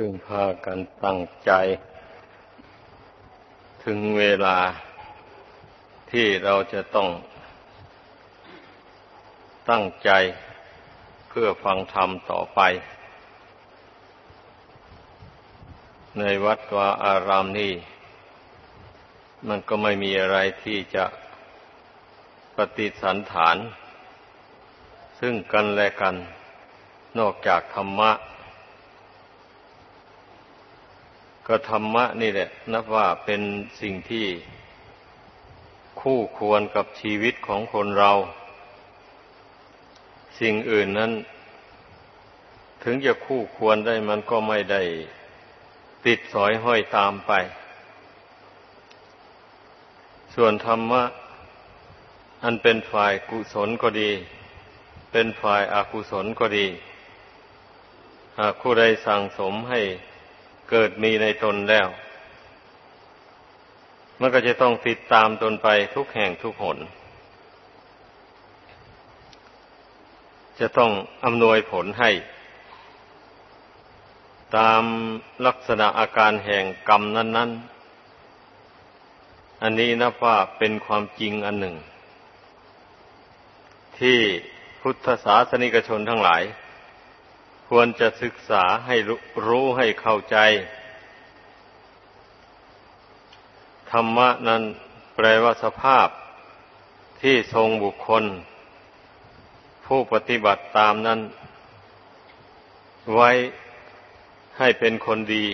พึ่งพากันตั้งใจ ถึงเวลาที่เราจะต้องตั้งใจเพื่อฟังธรรมต่อไป ในวัดวาอารามนี้มันก็ไม่มีอะไรที่จะปฏิสันฐาน ซึ่งกันและกัน นอกจากธรรมะ ก็ธรรมะนี่แหละ นับว่าเป็นสิ่งที่คู่ควรกับชีวิตของคนเรา สิ่งอื่นนั้น ถึงจะคู่ควรได้มันก็ไม่ได้ติดสอยห้อยตามไป ส่วนธรรมะ อันเป็นฝ่ายกุศลก็ดี เป็นฝ่ายอากุศลก็ดี หากผู้ใดสั่งสมให้ เกิดมีในตนแล้ว มันก็จะต้องติดตามตนไปทุกแห่งทุกหน จะต้องอำนวยผลให้ ตามลักษณะอาการแห่งกรรมนั้น ๆ อันนี้นับว่าเป็นความจริงอันหนึ่ง ที่พุทธศาสนิกชนทั้งหลาย ควรจะศึกษาให้รู้ให้เข้าใจ ธรรมะนั้นแปลว่าสภาพที่ทรงบุคคล ผู้ปฏิบัติตามนั้น ไว้ให้เป็นคนดี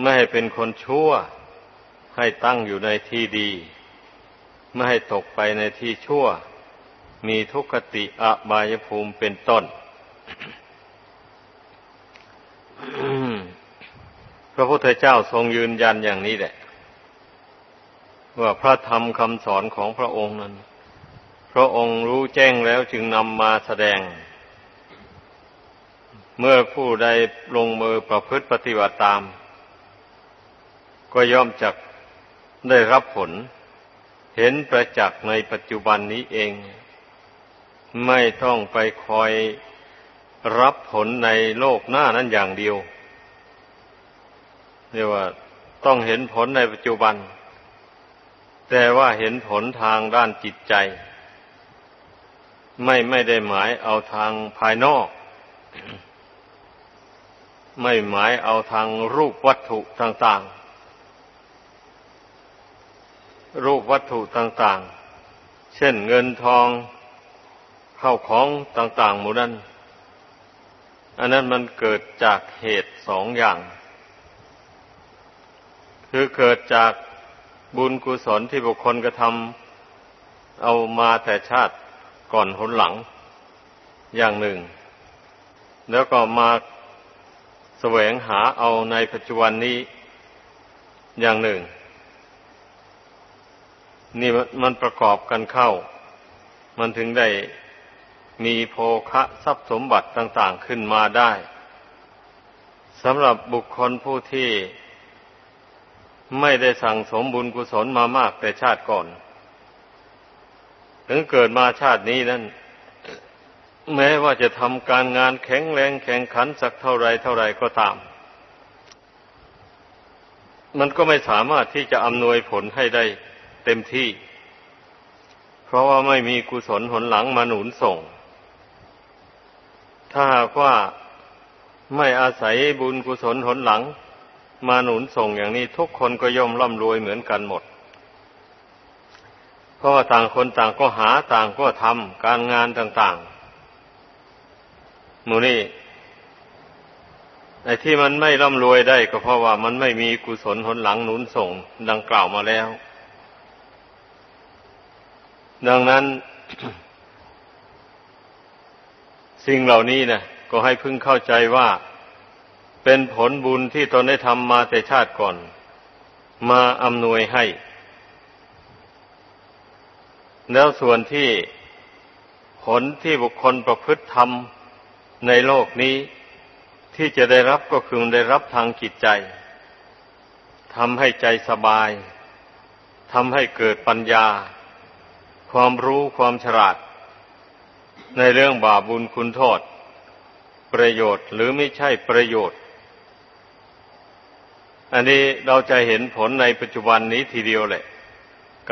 ไม่ให้เป็นคนชั่ว ให้ตั้งอยู่ในที่ดี ไม่ให้ตกไปในที่ชั่ว มีทุกขติอบายภูมิเป็นต้น พระพุทธเจ้าทรงยืนยันอย่างนี้แหละ ว่าพระธรรมคำสอนของพระองค์นั้น พระองค์รู้แจ้งแล้วจึงนำมาแสดง เมื่อผู้ใดลงมือประพฤติปฏิบัติตาม ก็ย่อมจักได้รับผล เห็นประจักษ์ในปัจจุบันนี้เอง ไม่ต้องไปคอยรับผลในโลกหน้านั้นอย่างเดียว เรียกว่าต้องเห็นผลในปัจจุบัน แต่ว่าเห็นผลทางด้านจิตใจ ไม่ไม่ได้หมายเอาทางภายนอก ไม่หมายเอาทางรูปวัตถุต่างๆ รูปวัตถุต่างๆ เช่นเงินทองเข้าของต่างๆหมู่นั้น อันนั้นมันเกิดจากเหตุสองอย่าง คือเกิดจากบุญกุศลที่บุคคลกระทำเอามาแต่ชาติก่อนหนหลังอย่างหนึ่ง แล้วก็มาแสวงหาเอาในปัจจุบันนี้อย่างหนึ่ง นี่มันประกอบกันเข้า มันถึงได้มีโภคะทรัพย์สมบัติต่าง ๆ ขึ้นมาได้สำหรับบุคคลผู้ที่ ไม่ได้สั่งสมบุญกุศลมามากแต่ชาติก่อน ถึงเกิดมาชาตินี้นั้นแม้ว่าจะทำการงานแข็งแรงแข่งขันสักเท่าไรเท่าไรก็ตาม มันก็ไม่สามารถที่จะอำนวยผลให้ได้เต็มที่ เพราะว่าไม่มีกุศลหนหลังมาหนุนส่ง ถ้าหากว่าไม่อาศัยบุญกุศลหนหลัง มาหนุนส่งอย่างนี้ทุกคนก็ย่อมร่ำรวยเหมือนกันหมด เพราะว่าต่างคนต่างก็หาต่างก็ทำการงานต่างๆหมูนี่ไอ้ที่มันไม่ร่ำรวยได้ก็เพราะว่ามันไม่มีกุศลหนหลังหนุนส่ง ดังกล่าวมาแล้ว ดังนั้น สิ่งเหล่านี้นะก็ให้พึงเข้าใจว่า เป็นผลบุญที่ตนได้ทำมาแต่ชาติก่อน มาอำนวยให้ แล้วส่วนที่ผลที่บุคคลประพฤติทำในโลกนี้ ที่จะได้รับก็คือได้รับทางจิตใจทำให้ใจสบายทำให้เกิดปัญญา ความรู้ความฉลาด ในเรื่องบาปบุญคุณโทษ ประโยชน์หรือไม่ใช่ประโยชน์ อันนี้เราจะเห็นผลในปัจจุบันนี้ทีเดียวแหละ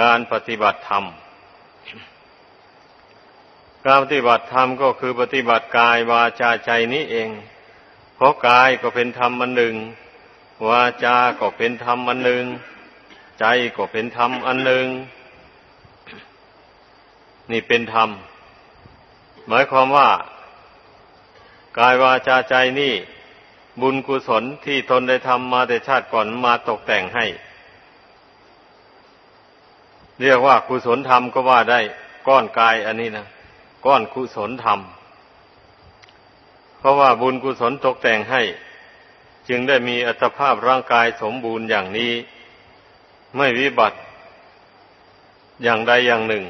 การปฏิบัติธรรม การปฏิบัติธรรมก็คือปฏิบัติกายวาจาใจนี้เอง เพราะกายก็เป็นธรรมอันหนึ่ง วาจาก็เป็นธรรมอันหนึ่ง ใจก็เป็นธรรมอันหนึ่ง นี่เป็นธรรม หมายความว่า กายวาจาใจนี่ บุญกุศลที่ตนได้ทำมาแต่ชาติก่อนมาตกแต่งให้ เรียกว่ากุศลธรรมก็ว่าได้ก้อนกายอันนี้นะก้อนกุศลธรรม เพราะว่าบุญกุศลตกแต่งให้ จึงได้มีอัตภาพร่างกายสมบูรณ์อย่างนี้ ไม่วิบัติอย่างใดอย่างหนึ่ง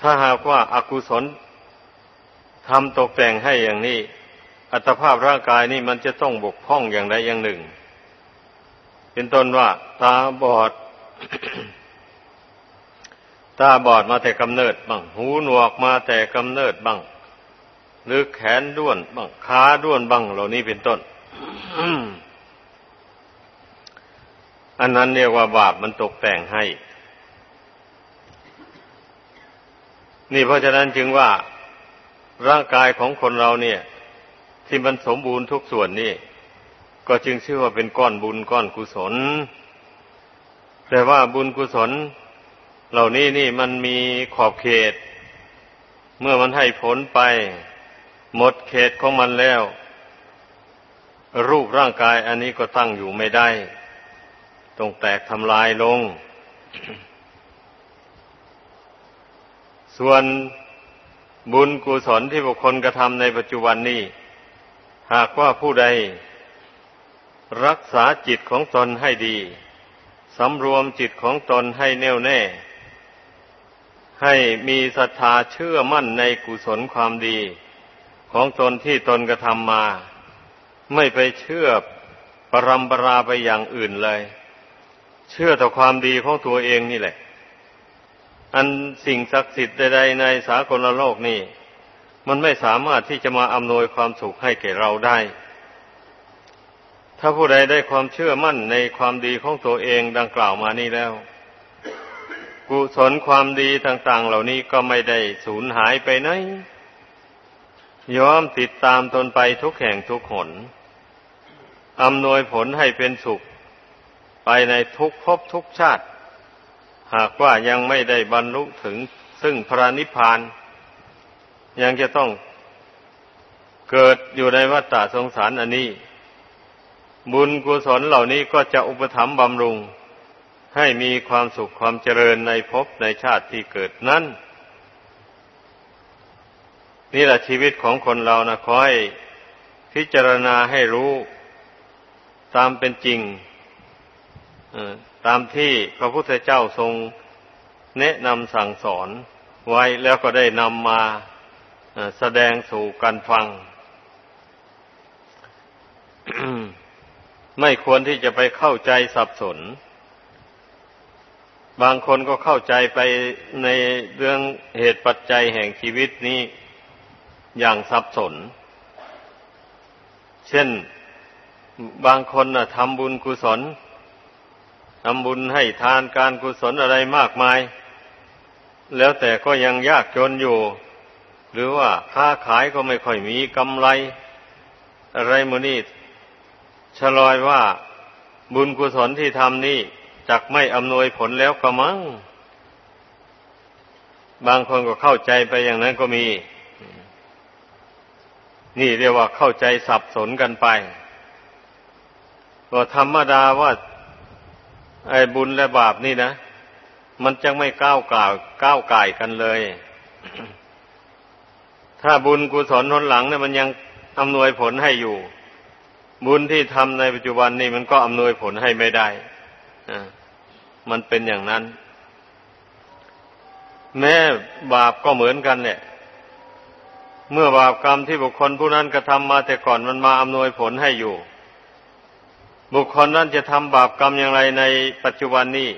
ถ้าหากว่าอากุศลทำตกแต่งให้อย่างนี้ อัตภาพร่างกายนี่มันจะต้องบกพร่องอย่างใดอย่างหนึ่ง เป็นต้นว่า ตาบอด ตาบอดมาแต่กำเนิดบ้าง หูหนวกมาแต่กำเนิดบ้าง หรือแขนด้วนบ้าง ขาด้วนบ้าง เหล่านี้เป็นต้น อันนั้นเรียกว่าบาปมันตกแต่งให้ นี่เพราะฉะนั้นจึงว่าร่างกายของคนเราเนี่ย ที่มันสมบูรณ์ทุกส่วนนี่ก็จึงชื่อว่าเป็นก้อนบุญก้อนกุศล แต่ว่าบุญกุศล เหล่านี้นี่มันมีขอบเขต เมื่อมันให้ผลไป หมดเขตของมันแล้ว รูปร่างกายอันนี้ก็ตั้งอยู่ไม่ได้ต้องแตกทำลายลง ส่วนบุญกุศลที่บุคคลกระทำในปัจจุบันนี้ หากว่าผู้ใด รักษาจิตของตนให้ดีสำรวมจิตของตนให้แน่วแน่ ให้มีศรัทธาเชื่อมั่นในกุศลความดี ของตนที่ตนกระทำมา ไม่ไปเชื่อปรำปราไปอย่างอื่นเลย เชื่อต่อความดีของตัวเองนี่แหละ อันสิ่งศักดิ์สิทธิ์ใดๆในสากลโลกนี่ มันไม่สามารถที่จะมาอำนวยความสุขให้แก่เราได้ ถ้าผู้ใดได้ความเชื่อมั่นในความดีของตัวเองดังกล่าวมานี้แล้ว กุศลความดีต่าง ๆ เหล่านี้ก็ไม่ได้สูญหายไปไหนยอมติดตามตนไปทุกแห่งทุกหนอำนวยผลให้เป็นสุข ไปในทุกภพทุกชาติ หากว่ายังไม่ได้บรรลุถึงซึ่งพระนิพพาน ยังจะต้องเกิดอยู่ในวัฏฏะสงสารอันนี้ บุญกุศลเหล่านี้ก็จะอุปถัมภ์บำรุง ให้มีความสุขความเจริญในภพในชาติที่เกิดนั้น นี่แหละชีวิตของคนเรานะขอให้พิจารณาให้รู้ตามเป็นจริงตามที่พระพุทธเจ้าทรงแนะนำสั่งสอนไว้แล้วก็ได้นำมา แสดงสู่กันฟัง ไม่ควรที่จะไปเข้าใจสับสน บางคนก็เข้าใจไปในเรื่องเหตุปัจจัยแห่งชีวิตนี้อย่างสับสน เช่นบางคนนะทำบุญกุศลทำบุญให้ทานการกุศลอะไรมากมาย แล้วแต่ก็ยังยากจนอยู่ หรือว่าค้าขายก็ไม่ค่อยมีกำไร อะไรมูนี่ชะลอยว่าบุญกุศลที่ทำนี่จักไม่อำนวยผลแล้วก็มั้งบางคนก็เข้าใจไปอย่างนั้นก็มี นี่เรียกว่าเข้าใจสับสนกันไปก็ธรรมดาว่า ไอ้บุญและบาปนี่นะ มันจังไม่ก้าวกล่าวก้าวไก่กันเลย ถ้าบุญกุศลทนหลังเนี่ยมันยังอำนวยผลให้อยู่ บุญที่ทำในปัจจุบันนี่มันก็อำนวยผลให้ไม่ได้มันเป็นอย่างนั้น แม้บาปก็เหมือนกันเนี่ยเมื่อบาปกรรมที่บุคคลผู้นั้นกระทำมาแต่ก่อนมันมาอำนวยผลให้อยู่ บุคคลนั้นจะทำบาปกรรมอย่างไรในปัจจุบันนี้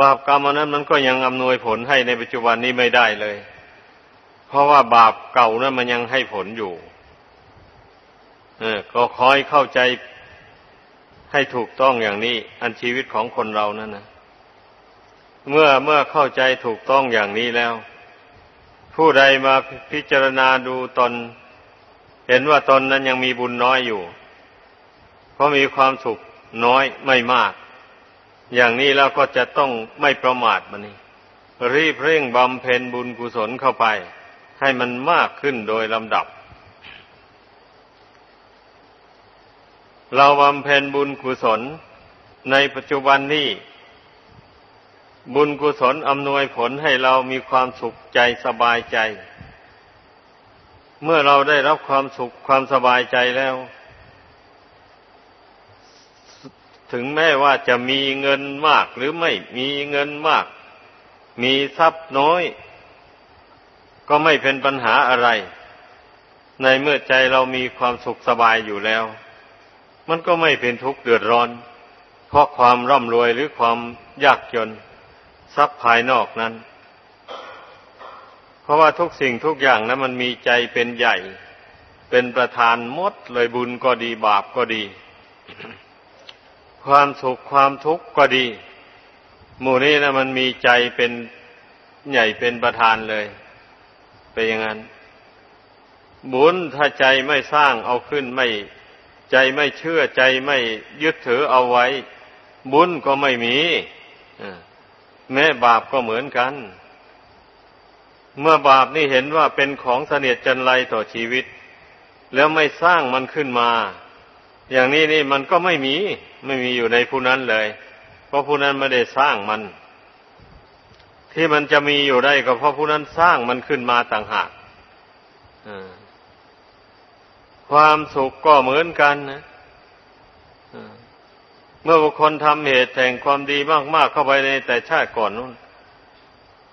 บาปกรรมอันนั้นมันก็ยังอำนวยผลให้ในปัจจุบันนี้ไม่ได้เลย เพราะว่าบาปเก่านั้นมันยังให้ผลอยู่เออก็คอยเข้าใจให้ถูกต้องอย่างนี้ อันชีวิตของคนเรานั่นนะเมื่อเมื่อเข้าใจถูกต้องอย่างนี้แล้ว ผู้ใดมาพิจารณาดูตน เห็นว่าตนนั้นยังมีบุญน้อยอยู่ เพราะมีความสุขน้อยไม่มาก อย่างนี้แล้วก็จะต้องไม่ประมาทมันนี่รีบเร่งบำเพ็ญบุญกุศลเข้าไป ให้มันมากขึ้นโดยลำดับ เราบำเพ็ญบุญกุศลในปัจจุบันนี้บุญกุศลอำนวยผลให้เรามีความสุขใจสบายใจ เมื่อเราได้รับความสุขความสบายใจแล้ว ถึงแม้ว่าจะมีเงินมากหรือไม่มีเงินมาก มีทรัพย์น้อย ก็ไม่เป็นปัญหาอะไร ในเมื่อใจเรามีความสุขสบายอยู่แล้ว มันก็ไม่เป็นทุกข์เดือดร้อน เพราะความร่ำรวยหรือความยากจนทรัพย์ภายนอกนั้น เพราะว่าทุกสิ่งทุกอย่างนะั้นมันมีใจเป็นใหญ่ เป็นประธานมดเลยบุญก็ดีบาปก็ดี ความสุขความทุกข์ก็ดี หมู่นี้นะมันมีใจเป็นใหญ่เป็นประธานเลย เป็นอย่างนั้น บุญถ้าใจไม่สร้างเอาขึ้นไม่ ใจไม่เชื่อใจไม่ยึดถือเอาไว้ บุญก็ไม่มีแม้บาปก็เหมือนกัน เมื่อบาปนี่เห็นว่าเป็นของเสนียดจันไรต่อชีวิต แล้วไม่สร้างมันขึ้นมา อย่างนี้นี่มันก็ไม่มี ไม่มีอยู่ในผู้นั้นเลย เพราะผู้นั้นไม่ได้สร้างมัน ที่มันจะมีอยู่ได้ก็เพราะผู้นั้นสร้างมันขึ้นมาต่างหากความสุขก็เหมือนกันนะเมื่อบุคคลทำเหตุแห่งความดีมาก ๆ เข้าไปในแต่ชาติก่อนนู้น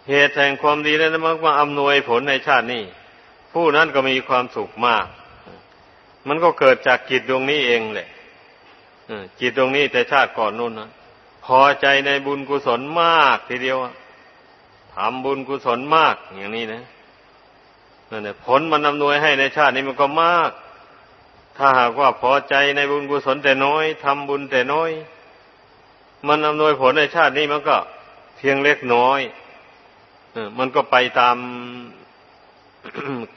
เหตุแห่งความดีนั้นมักมาอำนวยผลในชาตินี้ ผู้นั้นก็มีความสุขมาก มันก็เกิดจากจิตดวงนี้เองแหละจิตดวงนี้แต่ชาติก่อนนู้นนะพอใจในบุญกุศลมากทีเดียว ทำบุญกุศลมาก อย่างนี้นะนั่นแหละผลมันอำนวยให้ในชาตินี้มันก็มาก ถ้าหากว่าพอใจในบุญกุศลแต่น้อยทำบุญแต่น้อย มันอำนวยผลในชาตินี้มันก็เพียงเล็กน้อยมันก็ไปตาม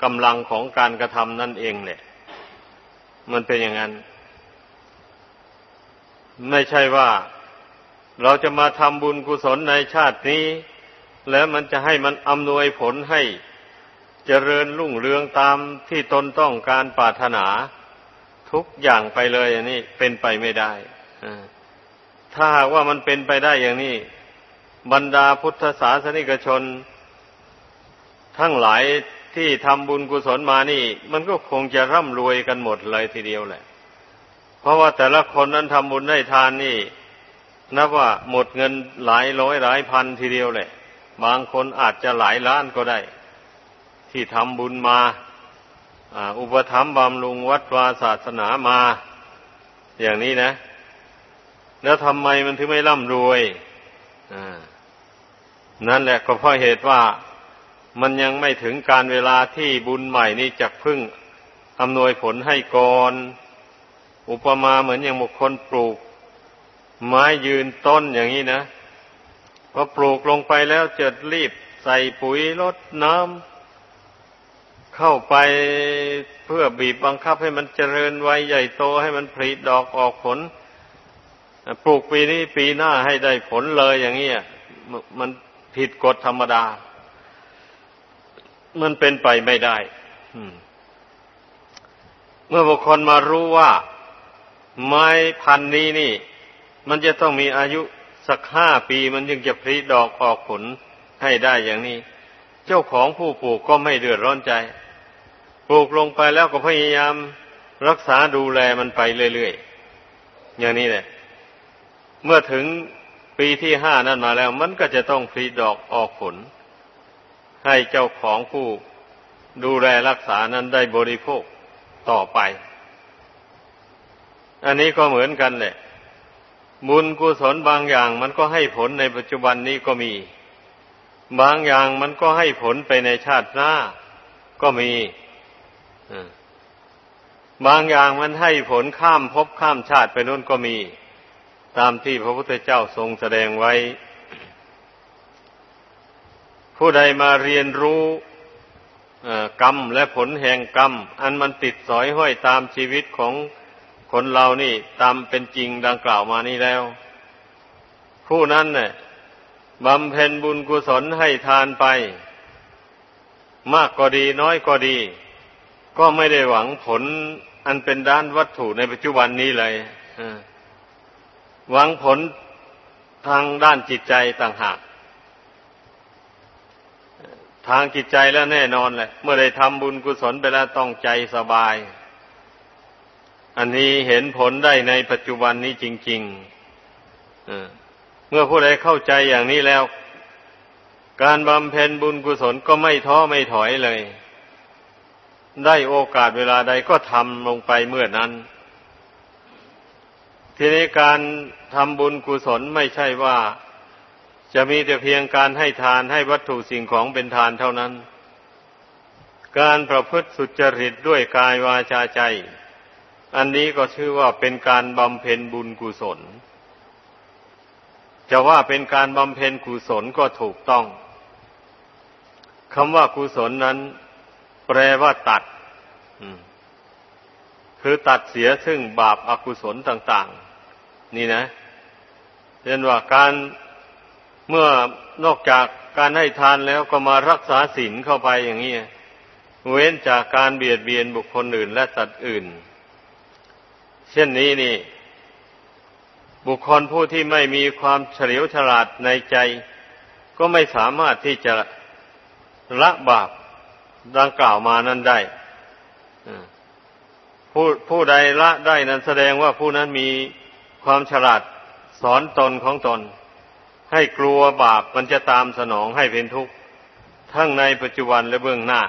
กำลังของการกระทำนั่นเองแหละ มันเป็นอย่างนั้น ไม่ใช่ว่า เราจะมาทำบุญกุศลในชาตินี้ แล้วมันจะให้มันอำนวยผลให้เจริญรุ่งเรืองตามที่ตนต้องการปรารถนาทุกอย่างไปเลยอย่างนี้เป็นไปไม่ได้ถ้าหากว่ามันเป็นไปได้อย่างนี้ บรรดาพุทธศาสนิกชน ทั้งหลายที่ทำบุญกุศลมานี่ มันก็คงจะร่ำรวยกันหมดเลยทีเดียวแหละ เพราะว่าแต่ละคนนั้นทำบุญได้ทานนี่ นับว่าหมดเงินหลายร้อยหลายพันทีเดียวแหละ บางคนอาจจะหลายล้านก็ได้ ที่ทำบุญมาอุปถัมภ์บำรุงวัดวาศาสนามา อย่างนี้นะ แล้วทำไมมันถึงไม่ร่ำรวยนั่นแหละก็เพราะเหตุว่ามันยังไม่ถึงการเวลาที่บุญใหม่นี้จะพึ่งอำนวยผลให้ก่อน อุปมาเหมือนอย่างบุคคลปลูก ไม้ยืนต้นอย่างนี้นะ อปลูกลงไปแล้วจะรีบใส่ปุ๋ยลดน้ำเข้าไปเพื่อบีบบังคับให้มันเจริญไวใหญ่โตให้มันผลิดอกออกผล ปลูกปีนี้ปีหน้าให้ได้ผลเลยอย่างนี้มันผิดกฎธรรมดา มันเป็นไปไม่ได้เมื่อบุคคลมารู้ว่า ไม้พันนี้นี่ มันจะต้องมีอายุ สักห้าปีมันจึงจะผลิดอกออกผลให้ได้อย่างนี้ เจ้าของผู้ปลูกก็ไม่เดือดร้อนใจ ปลูกลงไปแล้วก็พยายามรักษาดูแลมันไปเรื่อยๆอย่างนี้แหละ เมื่อถึงปีที่ห้านั่นมาแล้ว มันก็จะต้องผลิดอกออกผล ให้เจ้าของผู้ดูแลรักษานั้นได้บริโภคต่อไป อันนี้ก็เหมือนกันแหละ บุญกุศลบางอย่างมันก็ให้ผลในปัจจุบันนี้ก็มี บางอย่างมันก็ให้ผลไปในชาติหน้าก็มีบางอย่างมันให้ผลข้ามภพข้ามชาติไปนู่นก็มี ตามที่พระพุทธเจ้าทรงแสดงไว้ ผู้ใดมาเรียนรู้กรรมและผลแห่งกรรม อันมันติดสอยห้อยตามชีวิตของ คนเรานี่ตามเป็นจริงดังกล่าวมานี้แล้ว ผู้นั้นเนี่ยบำเพ็ญบุญกุศลให้ทานไป มากก็ดีน้อยก็ดี ก็ไม่ได้หวังผลอันเป็นด้านวัตถุในปัจจุบันนี้เลยหวังผลทางด้านจิตใจต่างหาก ทางจิตใจแล้วแน่นอนแหละ เมื่อได้ทำบุญกุศลไปแล้วต้องใจสบาย อันนี้เห็นผลได้ในปัจจุบันนี้จริงๆเมื่อผู้ใดเข้าใจอย่างนี้แล้ว การบำเพ็ญบุญกุศลก็ไม่ท้อไม่ถอยเลย ได้โอกาสเวลาใดก็ทำลงไปเมื่อนั้น ทีนี้การทำบุญกุศลไม่ใช่ว่าจะมีแต่เพียงการให้ทานให้วัตถุสิ่งของเป็นทานเท่านั้น การประพฤติสุจริตด้วยกายวาจาใจ อันนี้ก็ชื่อว่าเป็นการบำเพ็ญบุญกุศล จะว่าเป็นการบำเพ็ญกุศลก็ถูกต้องคำว่ากุศลนั้น แปลว่าตัดคือตัดเสียซึ่งบาปอากุศลต่าง ๆ นี่นะเช่นว่าการเมื่อนอกจากการให้ทานแล้วก็มารักษาศีลเข้าไปอย่างนี้ เว้นจากการเบียดเบียนบุคคลอื่นและสัตว์อื่น เช่นนี้นี่ บุคคลผู้ที่ไม่มีความเฉลียวฉลาดในใจ ก็ไม่สามารถที่จะละบาปดังกล่าวมานั้นได้ผู้ผู้ใดละได้นั้นแสดงว่าผู้นั้นมีความฉลาดสอนตนของตน ให้กลัวบาปมันจะตามสนองให้เป็นทุกข์ ทั้งในปัจจุบันและเบื้องหน้า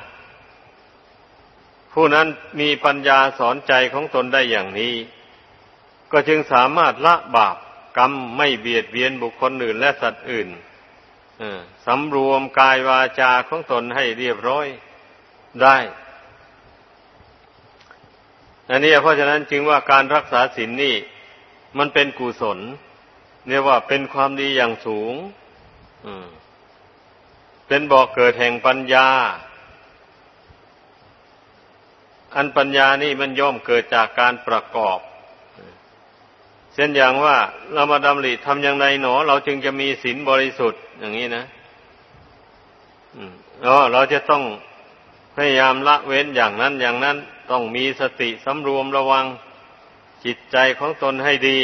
ผู้นั้นมีปัญญาสอนใจของตนได้อย่างนี้ ก็จึงสามารถละบาปกรรมไม่เบียดเบียนบุคคลอื่นและสัตว์อื่นสำรวมกายวาจาของตนให้เรียบร้อยได้อันนี้เพราะฉะนั้นจึงว่าการรักษาศีลนนี่ มันเป็นกุศลเรียกว่าเป็นความดีอย่างสูงเป็นบ่อกเกิดแห่งปัญญา อันปัญญานี่มันย่อมเกิดจากการประกอบ ช่นอย่างว่าเรามาดำริทำอย่างไรหนอ เราจึงจะมีศีลบริสุทธิ์อย่างนี้นะอ๋อเราจะต้องพยายามละเว้นอย่างนั้นอย่างนั้นต้องมีสติสำรวมระวังจิตใจของตนให้ดี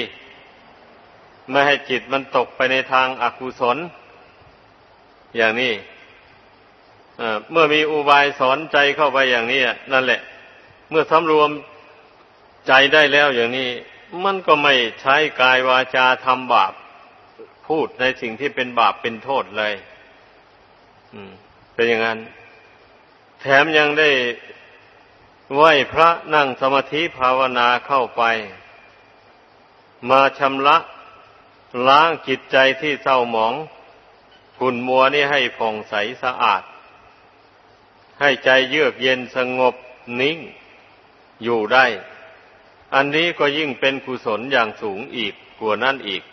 ไม่ให้จิตมันตกไปในทางอากุศล อย่างนี้เมื่อมีอุบายสอนใจเข้าไปอย่างนี้นั่นแหละ เมื่อสำรวมใจได้แล้วอย่างนี้ มันก็ไม่ใช้กายวาจาทำบาป พูดในสิ่งที่เป็นบาปเป็นโทษเลยเป็นอย่างนั้น แถมยังได้ไหวพระนั่งสมาธิภาวนาเข้าไป มาชำระล้างจิตใจที่เศร้าหมองขุ่นมัวนี่ให้ผ่องใสสะอาด ให้ใจเยือกเย็นสงบนิ่งอยู่ได้ อันนี้ก็ยิ่งเป็นกุศลอย่างสูงอีกกว่านั่นอีก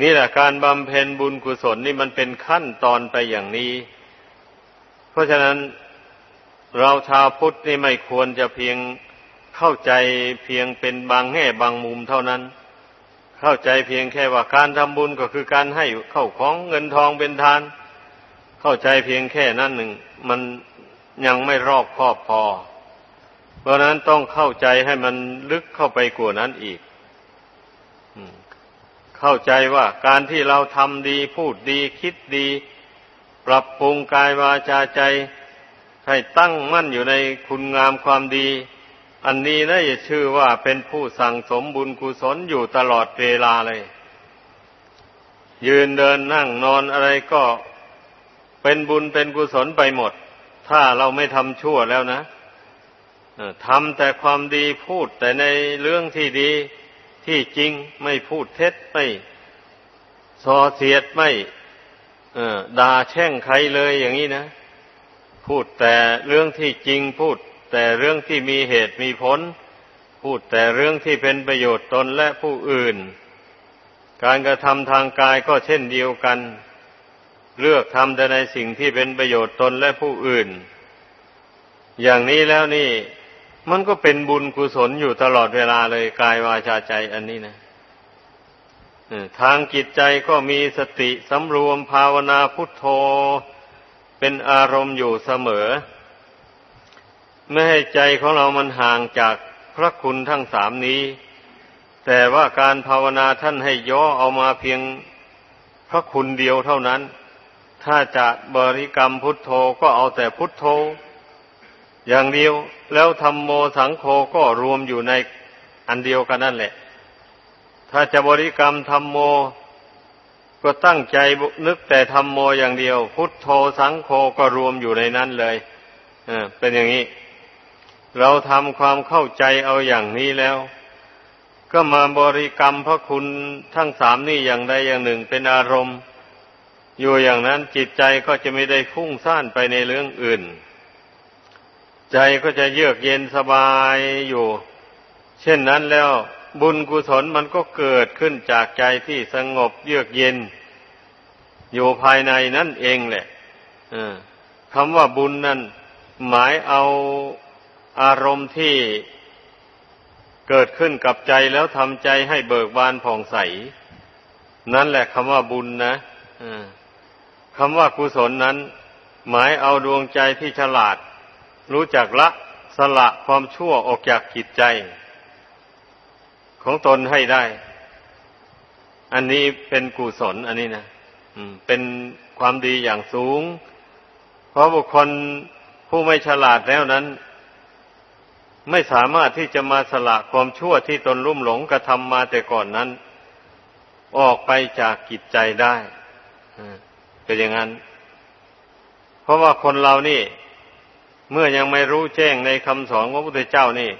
นี่แหละการบำเพ็ญบุญกุศลนี่มันเป็นขั้นตอนไปอย่างนี้ เพราะฉะนั้นเราชาวพุทธนี่ไม่ควรจะเพียงเข้าใจเพียงเป็นบางแง่บางมุมเท่านั้น เข้าใจเพียงแค่ว่าการทำบุญก็คือการให้เข้าของเงินทองเป็นทาน เข้าใจเพียงแค่นั้นหนึ่ง มันยังไม่รอบครอบพอ เพราะนั้นต้องเข้าใจให้มันลึกเข้าไปกว่านั้นอีกเข้าใจว่าการที่เราทำดีพูดดีคิดดี ปรับปรุงกายวาจาใจ ให้ตั้งมั่นอยู่ในคุณงามความดี อันนี้นะจะชื่อว่าเป็นผู้สั่งสมบุญกุศลอยู่ตลอดเวลาเลย ยืนเดินนั่งนอนอะไรก็เป็นบุญเป็นกุศลไปหมด ถ้าเราไม่ทำชั่วแล้วนะ ทำแต่ความดีพูดแต่ในเรื่องที่ดีที่จริงไม่พูดเท็จไม่ส่อเสียดไม่ด่าแช่งใครเลยอย่างนี้นะ พูดแต่เรื่องที่จริงพูด แต่เรื่องที่มีเหตุมีผล พูดแต่เรื่องที่เป็นประโยชน์ตนและผู้อื่น การกระทำทางกายก็เช่นเดียวกัน เลือกทำแต่ในสิ่งที่เป็นประโยชน์ตนและผู้อื่น อย่างนี้แล้วนี่ มันก็เป็นบุญกุศลอยู่ตลอดเวลาเลยกายวาจาใจอันนี้นะทางจิตใจก็มีสติสำรวมภาวนาพุทโธ เป็นอารมณ์อยู่เสมอ ไม่ให้ใจของเรามันห่างจากพระคุณทั้งสามนี้ แต่ว่าการภาวนาท่านให้ย่อเอามาเพียงพระคุณเดียวเท่านั้น ถ้าจะบริกรรมพุทโธก็เอาแต่พุทโธ อย่างเดียวแล้วธรรมโมสังโฆก็รวมอยู่ในอันเดียวกันนั่นแหละ ถ้าจะบริกรรมธรรมโม ก็ตั้งใจนึกแต่ธรรมโมอย่างเดียว พุทโธสังโฆก็รวมอยู่ในนั้นเลยเอเป็นอย่างนี้ เราทำความเข้าใจเอาอย่างนี้แล้ว ก็มาบริกรรมพระคุณทั้งสามนี่อย่างใดอย่างหนึ่งเป็นอารมณ์ อยู่อย่างนั้นจิตใจก็จะไม่ได้ฟุ้งซ่านไปในเรื่องอื่น ใจก็จะเยือกเย็นสบายอยู่ เช่นนั้นแล้วบุญกุศลมันก็เกิดขึ้นจากใจที่สงบเยือกเย็น อยู่ภายในนั่นเองแหละคำว่าบุญนั่นหมายเอาอารมณ์ที่เกิดขึ้นกับใจแล้วทำใจให้เบิกบานผ่องใส นั่นแหละคำว่าบุญนะคำว่ากุศลนั้น หมายเอาดวงใจที่ฉลาด รู้จักละสละความชั่วออกจากจิตใจ ของตนให้ได้ อันนี้เป็นกุศลอันนี้นะเป็นความดีอย่างสูง เพราะบุคคลผู้ไม่ฉลาดแล้วนั้น ไม่สามารถที่จะมาสละความชั่วที่ตนรุ่มหลงกระทำมาแต่ก่อนนั้น ออกไปจากกิจใจได้เป็นอย่างนั้น เพราะว่าคนเรานี่ เมื่อยังไม่รู้แจ้งในคำสอนของพระพุทธเจ้านี่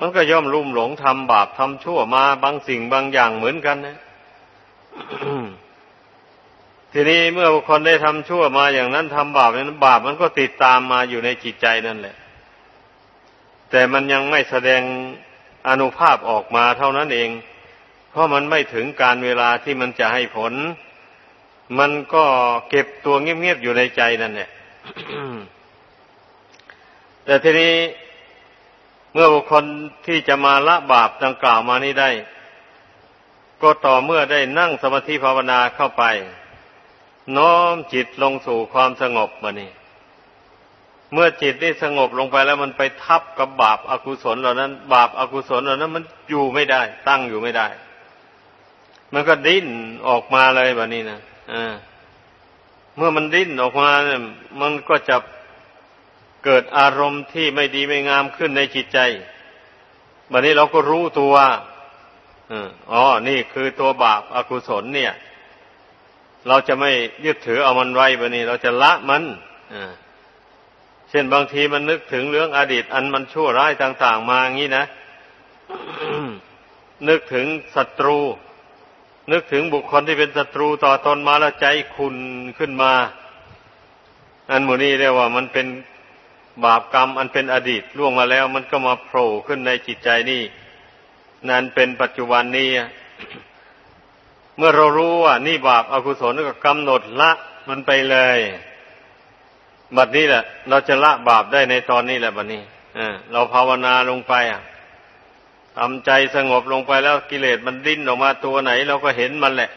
มันก็ย่อมลุ่มหลงทำบาปทำชั่วมาบางสิ่งบางอย่างเหมือนกันนะทีนี้เมื่อบุคคลได้ทำชั่วมาอย่างนั้นทำบาปนั้น บาปมันก็ติดตามมาอยู่ในจิตใจนั่นแหละ แต่มันยังไม่แสดงอนุภาพออกมาเท่านั้นเอง เพราะมันไม่ถึงการเวลาที่มันจะให้ผล มันก็เก็บตัวเงียบๆอยู่ในใจนั่นแหละ แต่ทีนี้เมื่อบุคคลที่จะมาละบาปดังกล่าวมานี้ได้ ก็ต่อเมื่อได้นั่งสมาธิภาวนาเข้าไป น้อมจิตลงสู่ความสงบมานี่เมื่อจิตได้สงบลงไปแล้วมันไปทับกับบาปอากุศลเหล่านั้น บาปอากุศลเหล่านั้น มันอยู่ไม่ได้ ตั้งอยู่ไม่ได้ มันก็ดิ้นออกมาเลยแบบนี้นะอ่าเมื่อมันดิ้นออกมาเนี่ยมันก็จะ เกิดอารมณ์ที่ไม่ดีไม่งามขึ้นในจิตใจบัดนี้เราก็รู้ตัวอ๋อ นี่คือตัวบาปอากุศลเนี่ย เราจะไม่ยึดถือเอามันไว้บัดนี้ เราจะละมันเช่นบางทีมันนึกถึงเรื่องอดีต อันมันชั่วร้ายต่าง ๆ มาอย่างนี้นะ นึกถึงศัตรู นึกถึงบุคคลที่เป็นศัตรูต่อตนมาแล้วใจขุนขึ้นมา อันหมูนี้เรียกว่ามันเป็น บาปกรรมอันเป็นอดีตล่วงมาแล้ว มันก็มาโผล่ขึ้นในจิตใจนี่นั่นเป็นปัจจุบันนี้เมื่อเรารู้ว่านี่บาปอากุศลก็กำหนดละมันไปเลยบัดนี้แหละ เราจะละบาปได้ในตอนนี้แหละบัดนี้เราภาวนาลงไปอะทำใจสงบลงไปแล้วกิเลสมันดิ้นออกมาตัวไหน เราก็เห็นมันแหละ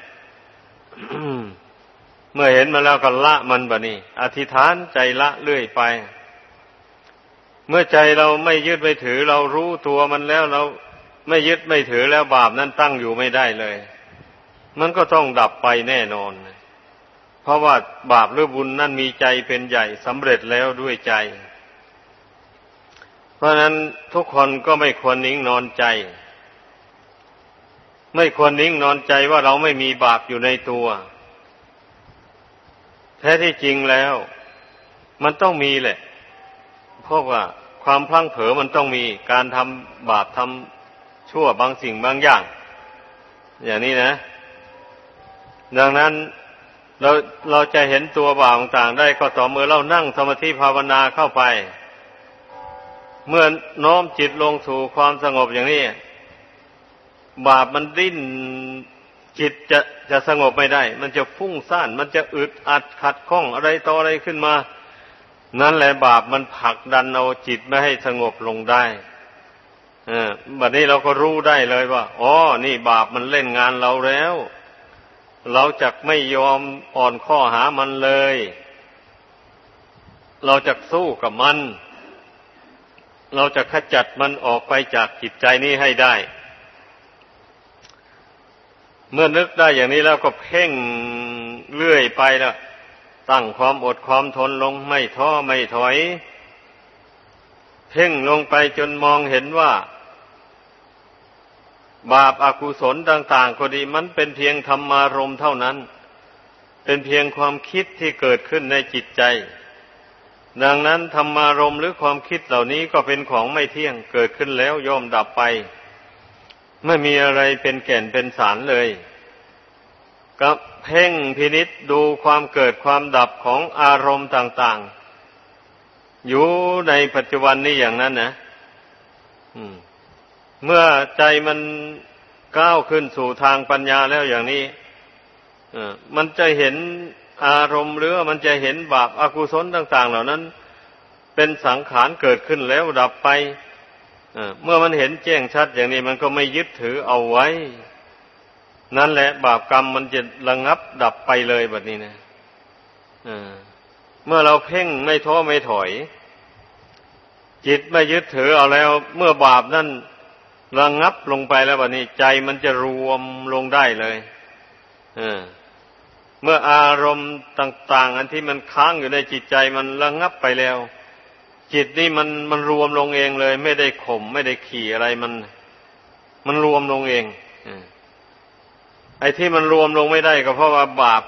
เมื่อเห็นมันแล้วก็ละมันบะนี่อธิษฐานใจละเรื่อยไป เมื่อใจเราไม่ยึดไม่ถือ เรารู้ตัวมันแล้วเราไม่ยึดไม่ถือแล้วบาปนั้นตั้งอยู่ไม่ได้เลย มันก็ต้องดับไปแน่นอน เพราะว่าบาปหรือบุญนั่นมีใจเป็นใหญ่สำเร็จแล้วด้วยใจ เพราะนั้นทุกคนก็ไม่ควรนิ่งนอนใจ ไม่ควรนิ่งนอนใจว่าเราไม่มีบาปอยู่ในตัว แท้ที่จริงแล้ว มันต้องมีแหละ เพราะว่าความพลั้งเผลอมันต้องมีการทำบาปทำชั่วบางสิ่งบางอย่าง อย่างนี้นะ ดังนั้นเราเราจะเห็นตัวบาปต่างๆได้ก็ต่อเมื่อเรานั่งสมาธิภาวนาเข้าไป เมื่อน้อมจิตลงสู่ความสงบอย่างนี้ บาปมันดิ้นจิตจะจะสงบไม่ได้ มันจะฟุ้งซ่าน มันจะอึดอัดขัดข้องอะไรต่ออะไรขึ้นมา นั่นแหละบาปมันผลักดันเอาจิตไม่ให้สงบลงได้อบัดนี้เราก็รู้ได้เลยว่าอ๋อนี่บาปมันเล่นงานเราแล้ว เราจะไม่ยอมอ่อนข้อหามันเลย เราจะสู้กับมัน เราจะขจัดมันออกไปจากจิตใจนี้ให้ได้ เมื่อนึกได้อย่างนี้แล้วก็เพ่งเลื่อยไปแล้ว ตั้งความอดความทนลงไม่ท้อไม่ถอย เพ่งลงไปจนมองเห็นว่า บาปอากุศลต่าง ๆ ก็ดีมันเป็นเพียงธรรมารมเท่านั้น เป็นเพียงความคิดที่เกิดขึ้นในจิตใจ ดังนั้นธรรมารมหรือความคิดเหล่านี้ก็เป็นของไม่เที่ยงเกิดขึ้นแล้วย่อมดับไป ไม่มีอะไรเป็นแก่นเป็นสารเลยก็ เพ่งพินิษดูความเกิดความดับของอารมณ์ต่าง ๆ อยู่ในปัจจุบันนี้อย่างนั้นนะเมื่อใจมันก้าวขึ้นสู่ทางปัญญาแล้วอย่างนี้มันจะเห็นอารมณ์หรือมันจะเห็นบาปอากุศลต่าง ๆ เหล่านั้น เป็นสังขารเกิดขึ้นแล้วดับไปเมื่อมันเห็นแจ้งชัดอย่างนี้มันก็ไม่ยึดถือเอาไว้ นั่นแหละ บาปกรรมมันจะระงับดับไปเลยแบบนี้นะเมื่อเราเพ่งไม่ท้อไม่ถอย จิตไม่ยึดถือเอาแล้ว เมื่อบาปนั่นระงับลงไปแล้วแบบนี้ ใจมันจะรวมลงได้เลยเมื่ออารมณ์ต่าง ๆ อันที่มันค้างอยู่ในจิตใจมันระงับไปแล้ว จิตนี่มันมันรวมลงเองเลย ไม่ได้ข่มไม่ได้ขี่อะไรมัน มันรวมลงเองไอ้ที่มันรวมลงไม่ได้ก็เพราะว่าบาป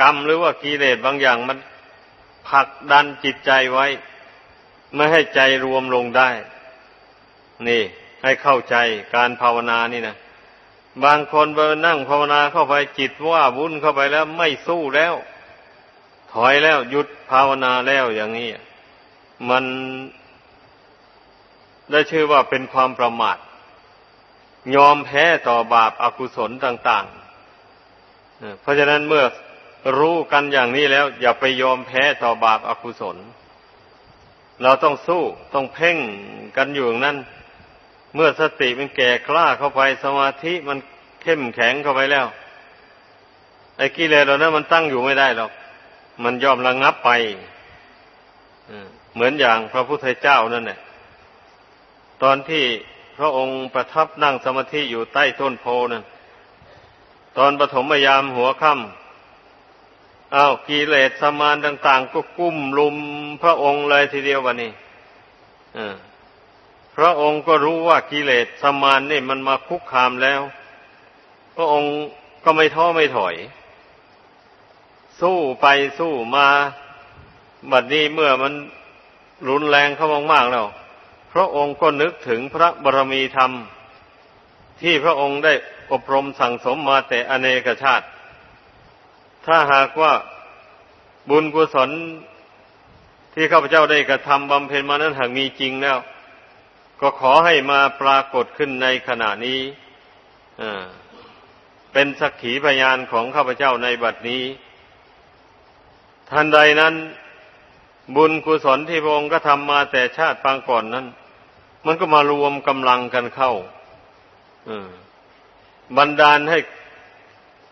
กรรมหรือว่ากิเลสบางอย่างมันผลักดันจิตใจไว้ ไม่ให้ใจรวมลงได้ นี่ ให้เข้าใจการภาวนานี่นะบางคนไปนั่งภาวนาเข้าไปจิตว่าวุ่นเข้าไปแล้วไม่สู้แล้ว ถอยแล้วหยุดภาวนาแล้วอย่างนี้ มันได้ชื่อว่าเป็นความประมาท ยอมแพ้ต่อบาปอากุศลต่าง ๆ เพราะฉะนั้นเมื่อรู้กันอย่างนี้แล้ว อย่าไปยอมแพ้ต่อบาปอากุศล เราต้องสู้ต้องเพ่งกันอยู่อย่างนั้น เมื่อสติมันแก่กล้าเข้าไปสมาธิมันเข้มแข็งเข้าไปแล้ว ไอ้กิเลสเรานั้นมันตั้งอยู่ไม่ได้หรอก มันยอมระงงับไปเหมือนอย่างพระพุทธเจ้านั่นแหละตอนที่ พระองค์ประทับนั่งสมาธิอยู่ใต้ต้นโพนั่นตอนปฐมยามหัวค่ำอ้าวกิเลสสมานต่าง ๆ ก็กุ้มลุมพระองค์เลยทีเดียววันนี้พระองค์ก็รู้ว่ากิเลสสมานนี่มันมาคุกคามแล้ว พระองค์ก็ไม่ท้อไม่ถอย สู้ไปสู้มา บัดนี้เมื่อมันรุนแรงเข้ามากๆแล้ว พระองค์ก็นึกถึงพระบรมีธรรม ที่พระองค์ได้อบรมสั่งสมมาแต่อเนกชาติ ถ้าหากว่าบุญกุศลที่ข้าพเจ้าได้กระทำบำเพ็ญมานั้นหากมีจริงแล้ว ก็ขอให้มาปรากฏขึ้นในขณะนี้เป็นสักขีพยานของข้าพเจ้าในบัดนี้ ทันใดนั้น บุญกุศลที่พระองค์ก็ทำมาแต่ชาติปางก่อนนั้น มันก็มารวมกำลังกันเข้าบันดาลให้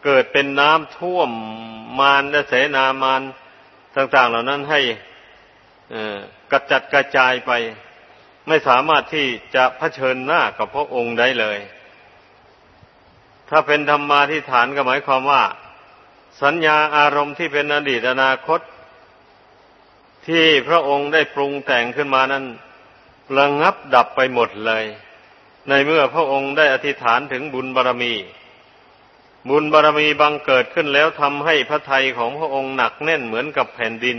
เกิดเป็นน้ำท่วมมารและเสนามารต่าง ๆ เหล่านั้นให้กระจัดกระจายไป ไม่สามารถที่จะะเผชิญหน้ากับพระองค์ได้เลย ถ้าเป็นธรรมาที่ฐานก็หมายความว่า สัญญาอารมณ์ที่เป็นอดีตอนาคต ที่พระองค์ได้ปรุงแต่งขึ้นมานั้นระงับดับไปหมดเลย ในเมื่อพระองค์ได้อธิษฐานถึงบุญบารรมี บุญบารรมีบังเกิดขึ้นแล้วทำให้พระทัยของพระองค์หนักแน่นเหมือนกับแผ่นดิน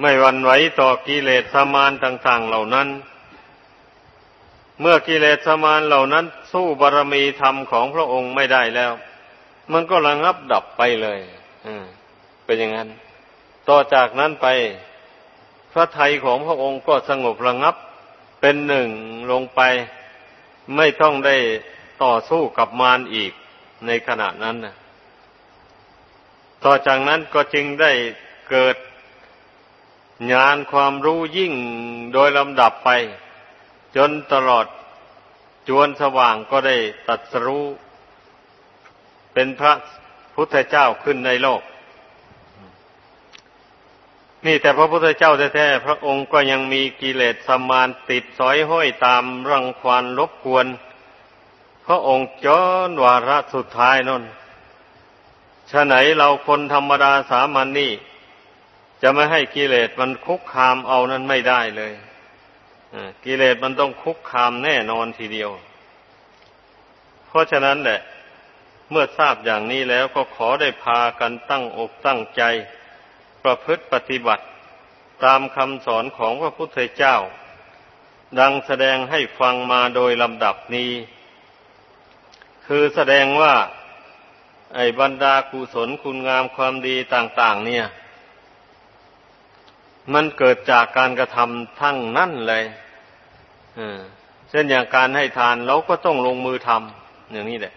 ไม่วันไหวต่อกิเลสสมานต่างๆเหล่านั้น เมื่อกิเลสสมานเหล่านั้น สู้บารรมีธรรมของพระองค์ไม่ได้แล้ว มันก็ระงับดับไปเลย อืเป็นอย่างนั้น ต่อจากนั้นไปพระไทยของพระองค์ก็สงบระงับเป็นหนึ่งลงไป ไม่ต้องได้ต่อสู้กับมารอีกในขณะนั้นนะต่อจากนั้นก็จึงได้เกิดญาณความรู้ยิ่งโดยลำดับไป จนตลอดจวนสว่างก็ได้ตัดสรู้ เป็นพระพุทธเจ้าขึ้นในโลก นี่แต่พระพุทธเจ้าแท้ๆพระองค์ก็ยังมีกิเลสสมานติดสอยห้อยตามรังควานรบกวน พระองค์จนวาระสุดท้ายนนฉะไหนเราคนธรรมดาสามัญนนี่ จะไม่ให้กิเลสมันคุกคามเอานั้นไม่ได้เลยกิเลสมันต้องคุกคามแน่นอนทีเดียว เพราะฉะนั้นแหละ เมื่อทราบอย่างนี้แล้วก็ขอได้พากันตั้งอกตั้งใจ ประพฤติปฏิบัติตามคำสอนของพระพุทธเจ้า ดังแสดงให้ฟังมาโดยลำดับนี้ คือแสดงว่า ไอ้บรรดากุศลคุณงามความดีต่าง ๆ เนี่ย มันเกิดจากการกระทำทั้งนั่นเลยเช่นอย่างการให้ทานเราก็ต้องลงมือทำอย่างนี้แหละ